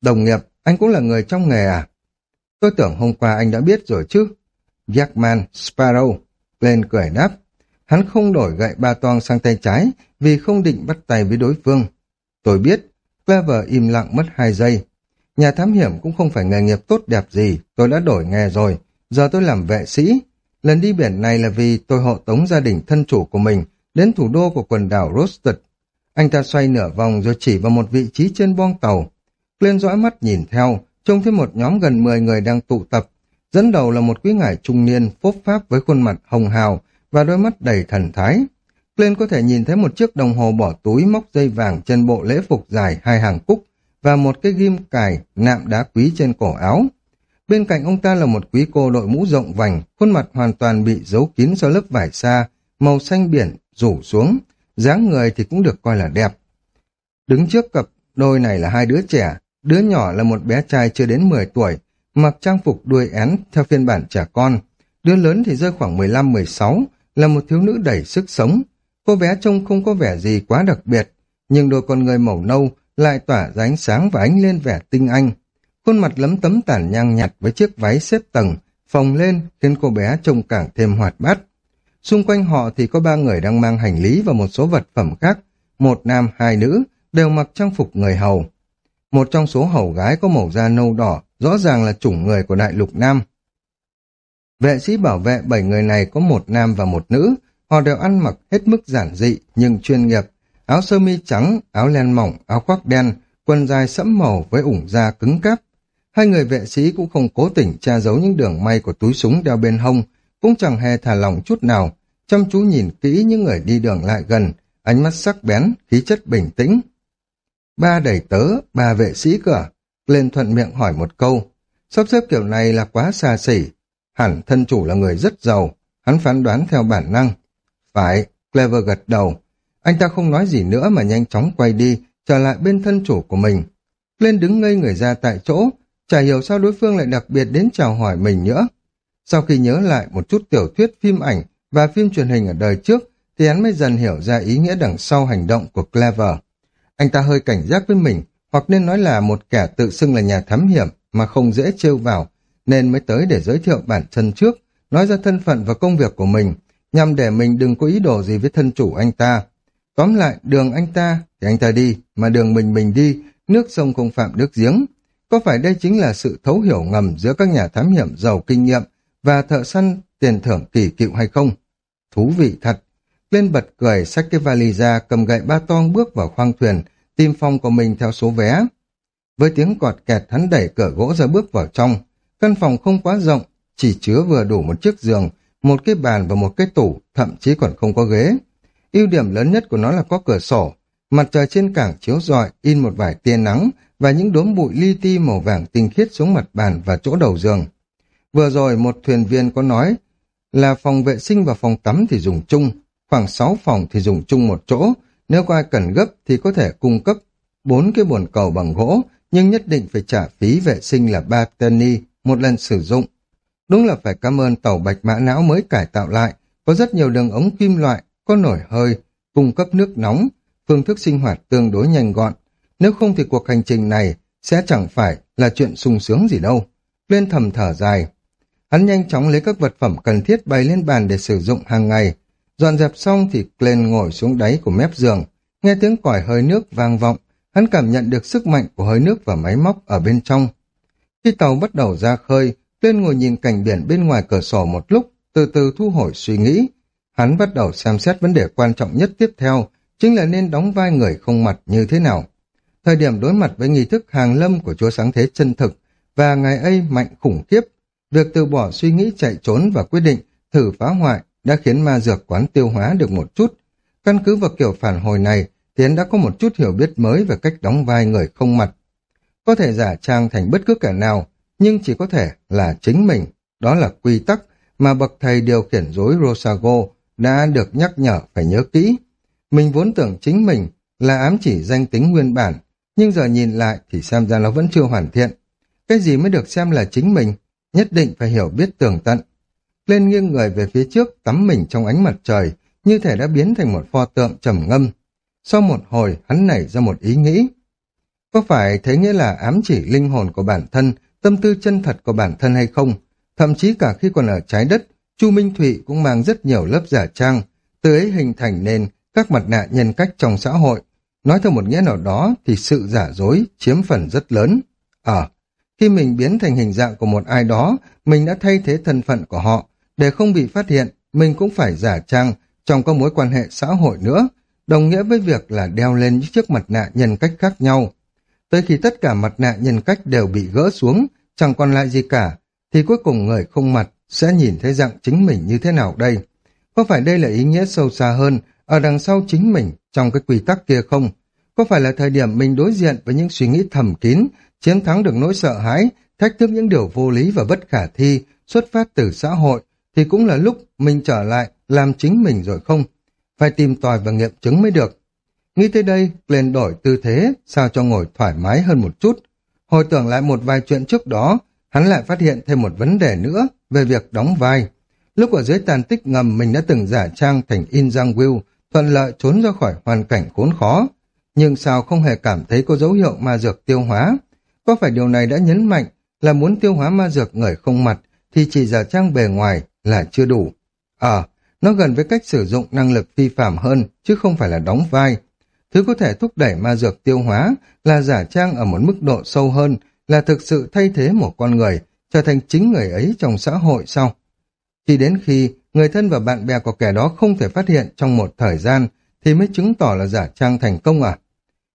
Đồng nghiệp, anh cũng là người trong nghề à? Tôi tưởng hôm qua anh đã biết rồi chứ. Jackman Sparrow, lên cười đáp. Hắn không đổi gậy ba toang sang tay trái vì không định bắt tay với đối phương. Tôi biết, Clever im lặng mất hai giây. Nhà thám hiểm cũng không phải nghề nghiệp tốt đẹp gì, tôi đã đổi nghề rồi, giờ tôi làm vệ sĩ. Lần đi biển này là vì tôi hộ tống gia đình thân chủ của mình đến thủ đô của quần đảo Rosted. Anh ta xoay nửa vòng rồi chỉ vào một vị trí trên boong tàu. Lên dõi mắt nhìn theo, trông thấy một nhóm gần 10 người đang tụ tập. Dẫn đầu là một quý ngải trung niên, phốp pháp với khuôn mặt hồng hào và đôi mắt đầy thần thái. Lên có thể nhìn thấy một chiếc đồng hồ bỏ túi móc dây vàng trên bộ lễ phục dài hai hàng cúc và một cái ghim cài nạm đá quý trên cổ áo. Bên cạnh ông ta là một quý cô đội mũ rộng vành, khuôn mặt hoàn toàn bị giấu kín sau lớp vải xa, màu xanh biển rủ xuống, dáng người thì cũng được coi là đẹp. Đứng trước cặp đôi này là hai đứa trẻ, đứa nhỏ là một bé trai chưa đến 10 tuổi, mặc trang phục đuôi én theo phiên bản trẻ con, đứa lớn thì rơi khoảng 15-16, là một thiếu nữ đầy sức sống. Cô bé trông không có vẻ gì quá đặc biệt, nhưng đôi con người màu nâu lại tỏa ra ánh sáng và ánh lên vẻ tinh anh. Khuôn mặt lấm tấm tản nhang nhạt với chiếc váy xếp tầng, phồng lên khiến cô bé trông càng thêm hoạt bát. Xung quanh họ thì có ba người đang mang hành lý và một số vật phẩm khác, một nam hai nữ, đều mặc trang phục người hầu. Một trong số hầu gái có màu da nâu đỏ, rõ ràng là chủng người của đại lục Nam. Vệ sĩ bảo vệ bảy người này có một nam và một nữ, họ đều ăn mặc hết mức giản dị nhưng chuyên nghiệp, áo sơ mi trắng, áo len mỏng, áo khoác đen, quần dài sẫm màu với ủng da cứng cáp. Hai người vệ sĩ cũng không cố tình tra giấu những đường may của túi súng đeo bên hông, cũng chẳng hề thả lỏng chút nào, chăm chú nhìn kỹ những người đi đường lại gần, ánh mắt sắc bén, khí chất bình tĩnh. Ba đẩy tớ, ba vệ sĩ cửa, lên thuận miệng hỏi một câu, sắp xếp kiểu này là quá xa xỉ, hẳn thân chủ là người rất giàu, hắn phán đoán theo bản năng. Phải, Clever gật đầu, anh ta không nói gì nữa mà nhanh chóng quay đi, trở lại bên thân chủ của mình. Lên đứng ngây người ra tại chỗ, chả hiểu sao đối phương lại đặc biệt đến chào hỏi mình nữa. Sau khi nhớ lại một chút tiểu thuyết phim ảnh và phim truyền hình ở đời trước, thì hắn mới dần hiểu ra ý nghĩa đằng sau hành động của Clever. Anh ta hơi cảnh giác với mình, hoặc nên nói là một kẻ tự xưng là nhà thám hiểm mà không dễ trêu vào, nên mới tới để giới thiệu bản thân trước, nói ra thân phận và công việc của mình, nhằm để mình đừng có ý đồ gì với thân chủ anh ta. Tóm lại, đường anh ta thì anh ta đi, mà đường mình mình đi, nước sông không phạm nước giếng. Có phải đây chính là sự thấu hiểu ngầm giữa các nhà thám hiểm giàu kinh nghiệm và thợ săn tiền thưởng kỳ cựu hay không? Thú vị thật. Lên bật cười, xách cái vali ra, cầm gậy ba toang bước vào khoang thuyền, tìm phòng của mình theo số vé. Với tiếng cọt kẹt hắn đẩy cửa gỗ ra bước vào trong. Căn phòng không quá rộng, chỉ chứa vừa đủ một chiếc giường, một cái bàn và một cái tủ, thậm chí còn không có ghế ưu điểm lớn nhất của nó là có cửa sổ, mặt trời trên cảng chiếu rọi, in một vài tia nắng và những đốm bụi li ti màu vàng tinh khiết xuống mặt bàn và chỗ đầu giường. Vừa rồi một thuyền viên có nói là phòng vệ sinh và phòng tắm thì dùng chung, khoảng 6 phòng thì dùng chung một chỗ, nếu có ai cần gấp thì có thể cung cấp bốn cái bồn cầu bằng gỗ, nhưng nhất định phải trả phí vệ sinh là 3 penny một lần sử dụng. Đúng là phải cảm ơn tàu bạch mã não mới cải tạo lại, có rất nhiều đường ống kim loại, có nổi hơi, cung cấp nước nóng, phương thức sinh hoạt tương đối nhanh gọn. Nếu không thì cuộc hành trình này sẽ chẳng phải là chuyện sung sướng gì đâu. Lên thầm thở dài. Hắn nhanh chóng lấy các vật phẩm cần thiết bày lên bàn để sử dụng hàng ngày. Dọn dẹp xong thì Glenn ngồi xuống đáy của mép giường, nghe tiếng còi hơi nước vang vọng, hắn cảm nhận được sức mạnh của hơi nước và máy móc ở bên trong. Khi tàu bắt đầu ra khơi, Glenn ngồi nhìn cảnh biển bên ngoài cửa sổ một lúc, từ từ thu hồi suy nghĩ. Hắn bắt đầu xem xét vấn đề quan trọng nhất tiếp theo, chính là nên đóng vai người không mặt như thế nào. Thời điểm đối mặt với nghi thức hàng lâm của chúa sáng thế chân thực và ngày ấy mạnh khủng khiếp, việc từ bỏ suy nghĩ chạy trốn và quyết định thử phá hoại đã khiến ma dược quán tiêu hóa được một chút. Căn cứ vào kiểu phản hồi này, Tiến đã có một chút hiểu biết mới về cách đóng vai người không mặt. Có thể giả trang thành bất cứ kẻ nào, nhưng chỉ có thể là chính mình. Đó là quy tắc mà bậc thầy điều khiển dối Rosago đã được nhắc nhở phải nhớ kỹ. Mình vốn tưởng chính mình là ám chỉ danh tính nguyên bản, nhưng giờ nhìn lại thì xem ra nó vẫn chưa hoàn thiện. Cái gì mới được xem là chính mình, nhất định phải hiểu biết tường tận. Lên nghiêng người về phía trước, tắm mình trong ánh mặt trời, như thể đã biến thành một pho tượng trầm ngâm. Sau một hồi, hắn nảy ra một ý nghĩ. Có phải thế nghĩa là ám chỉ linh hồn của bản thân, tâm tư chân thật của bản thân hay không? Thậm chí cả khi còn ở trái đất, Chu Minh Thụy cũng mang rất nhiều lớp giả trang, từ ấy hình thành nên các mặt nạ nhân cách trong xã hội. Nói theo một nghĩa nào đó thì sự giả dối chiếm phần rất lớn. Ở, ờ, khi mình biến thành hình dạng của một ai đó, mình đã thay thế thân phận của họ. Để không bị phát hiện, mình cũng phải giả trang trong các mối quan hệ xã hội nữa, đồng nghĩa với việc là đeo lên những chiếc mặt nạ nhân cách khác nhau. Tới khi tất cả mặt nạ nhân cách đều bị gỡ xuống, chẳng còn lại gì cả, thì cuối cùng người không mặt sẽ nhìn thấy dạng chính mình như thế nào đây. Có phải đây là ý nghĩa sâu xa hơn ở đằng sau chính mình trong cái quy tắc kia không? Có phải là thời điểm mình đối diện với những suy nghĩ thầm kín, chiến thắng được nỗi sợ hãi, thách thức những điều vô lý và bất khả thi xuất phát từ xã hội, thì cũng là lúc mình trở lại làm chính mình rồi không? Phải tìm tòi và nghiệm chứng mới được. Nghĩ tới đây, lên đổi tư thế, sao cho ngồi thoải mái hơn một chút. Hồi tưởng lại một vài chuyện trước đó, hắn lại phát hiện thêm một vấn đề nữa về việc đóng vai. Lúc ở dưới tàn tích ngầm mình đã từng giả trang thành In Giang Will, thuận lợi trốn ra khỏi hoàn cảnh khốn khó. Nhưng sao không hề cảm thấy có dấu hiệu ma dược tiêu hóa? Có phải điều này đã nhấn mạnh là muốn tiêu hóa ma dược người không mặt thì chỉ giả trang bề ngoài là chưa đủ? Ờ, à, nó gần với cách sử dụng năng lực phi phạm hơn chứ không phải là đóng vai. Thứ có thể thúc đẩy ma dược tiêu hóa là giả trang ở một mức độ sâu hơn là thực sự thay thế một con người trở thành chính người ấy trong xã hội sau. Chỉ đến khi người thân và bạn bè của kẻ đó không thể phát hiện trong một thời gian thì mới chứng tỏ là giả trang thành công à.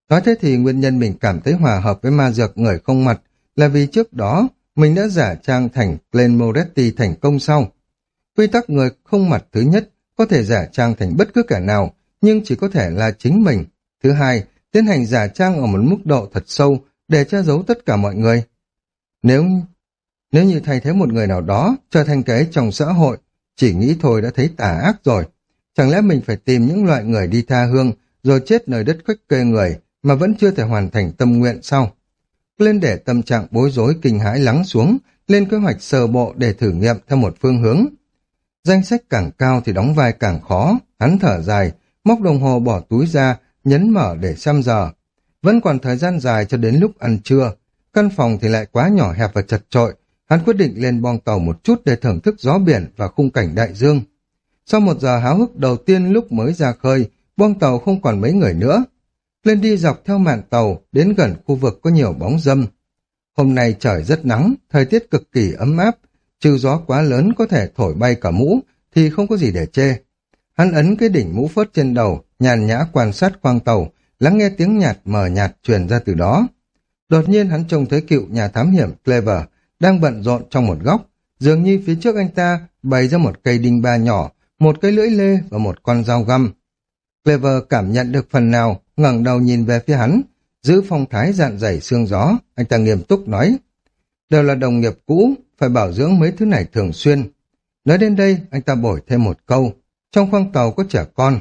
Nói thế thì nguyên nhân mình cảm thấy hòa hợp với ma dược người không mặt là vì trước đó mình đã giả trang thành Glenn Moretti thành công sau. Quy tắc người không mặt thứ nhất có thể giả trang thành bất cứ kẻ nào nhưng chỉ có thể là chính mình. Thứ hai, tiến hành giả trang ở một mức độ thật sâu để che giấu tất cả mọi người. Nếu nếu như thay thế một người nào đó trở thành cái trong xã hội, chỉ nghĩ thôi đã thấy tà ác rồi. Chẳng lẽ mình phải tìm những loại người đi tha hương rồi chết nơi đất khách kê người mà vẫn chưa thể hoàn thành tâm nguyện sau? Lên để tâm trạng bối rối kinh hãi lắng xuống, lên kế hoạch sơ bộ để thử nghiệm theo một phương hướng. Danh sách càng cao thì đóng vai càng khó, hắn thở dài, móc đồng hồ bỏ túi ra, nhấn mở để xem giờ. Vẫn còn thời gian dài cho đến lúc ăn trưa, căn phòng thì lại quá nhỏ hẹp và chật trội, Hắn quyết định lên bong tàu một chút để thưởng thức gió biển và khung cảnh đại dương. Sau một giờ háo hức đầu tiên lúc mới ra khơi, bong tàu không còn mấy người nữa. Lên đi dọc theo mạn tàu, đến gần khu vực có nhiều bóng dâm. Hôm nay trời rất nắng, thời tiết cực kỳ ấm áp, trừ gió quá lớn có thể thổi bay cả mũ, thì không có gì để chê. Hắn ấn cái đỉnh mũ phớt trên đầu, nhàn nhã quan sát khoang tàu, lắng nghe tiếng nhạt mờ nhạt truyền ra từ đó. Đột nhiên hắn trông thấy cựu nhà thám hiểm Clever đang bận rộn trong một góc, Dường như phía trước anh ta bày ra một cây đinh ba nhỏ, một cây lưỡi lê và một con dao găm. Clever cảm nhận được phần nào, ngẩng đầu nhìn về phía hắn, giữ phong thái dạn dày xương gió, anh ta nghiêm túc nói. Đều là đồng nghiệp cũ, phải bảo dưỡng mấy thứ này thường xuyên. Nói đến đây, anh ta bổi thêm một câu, trong khoang tàu có trẻ con.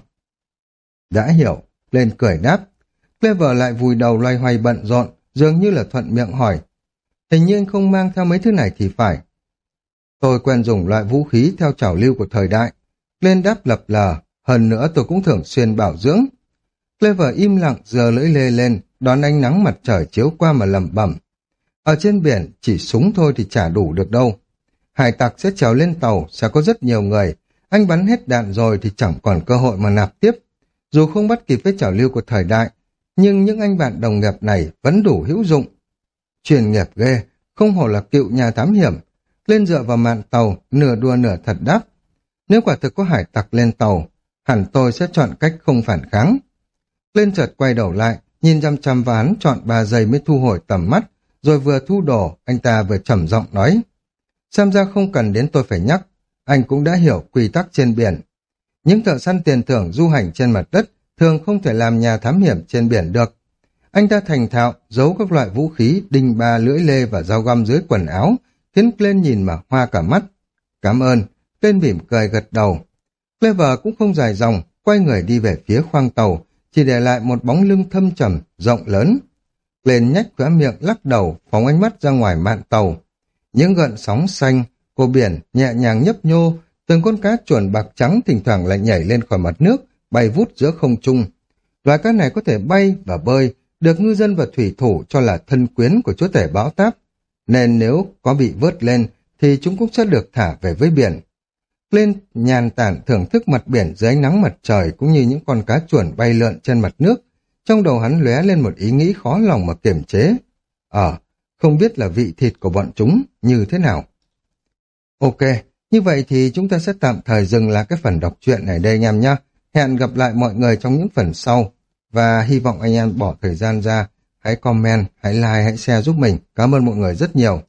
Đã hiểu, lên cười đáp. Clever lại vùi đầu loay hoay bận rộn, dường như là thuận miệng hỏi. Hình như anh không mang theo mấy thứ này thì phải. Tôi quen dùng loại vũ khí theo trào lưu của thời đại. Lên đáp lập lờ, hơn nữa tôi cũng thường xuyên bảo dưỡng. Clever im lặng giờ lưỡi lê lên, đón ánh nắng mặt trời chiếu qua mà lẩm bẩm. Ở trên biển, chỉ súng thôi thì chả đủ được đâu. Hải tặc sẽ trèo lên tàu, sẽ có rất nhiều người. Anh bắn hết đạn rồi thì chẳng còn cơ hội mà nạp tiếp. Dù không bắt kịp với trào lưu của thời đại, nhưng những anh bạn đồng nghiệp này vẫn đủ hữu dụng. Chuyên nghiệp ghê, không hổ là cựu nhà thám hiểm. Lên dựa vào mạn tàu, nửa đua nửa thật đáp. Nếu quả thực có hải tặc lên tàu, hẳn tôi sẽ chọn cách không phản kháng. Lên chợt quay đầu lại, nhìn chăm chăm vào hắn chọn ba giây mới thu hồi tầm mắt, rồi vừa thu đồ, anh ta vừa trầm giọng nói. Xem ra không cần đến tôi phải nhắc, anh cũng đã hiểu quy tắc trên biển. Những thợ săn tiền thưởng du hành trên mặt đất thường không thể làm nhà thám hiểm trên biển được. Anh ta thành thạo, giấu các loại vũ khí, đinh ba, lưỡi lê và dao găm dưới quần áo, khiến lên nhìn mà hoa cả mắt. Cảm ơn, tên mỉm cười gật đầu. Clever cũng không dài dòng, quay người đi về phía khoang tàu, chỉ để lại một bóng lưng thâm trầm, rộng lớn. Lên nhách khóa miệng lắc đầu, phóng ánh mắt ra ngoài mạn tàu. Những gợn sóng xanh của biển nhẹ nhàng nhấp nhô, từng con cá chuồn bạc trắng thỉnh thoảng lại nhảy lên khỏi mặt nước, bay vút giữa không trung. Loài cá này có thể bay và bơi, được ngư dân và thủy thủ cho là thân quyến của chúa tể bão táp. Nên nếu có bị vớt lên, thì chúng cũng sẽ được thả về với biển. Lên nhàn tản thưởng thức mặt biển dưới ánh nắng mặt trời cũng như những con cá chuồn bay lượn trên mặt nước. Trong đầu hắn lóe lên một ý nghĩ khó lòng mà kiềm chế. Ờ, không biết là vị thịt của bọn chúng như thế nào. Ok, như vậy thì chúng ta sẽ tạm thời dừng lại cái phần đọc truyện này đây anh em nhé. Hẹn gặp lại mọi người trong những phần sau. Và hy vọng anh em bỏ thời gian ra. Hãy comment, hãy like, hãy share giúp mình. Cảm ơn mọi người rất nhiều.